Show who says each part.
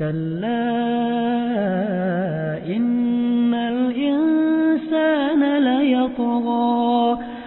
Speaker 1: كلا إن الإنسان ليطغى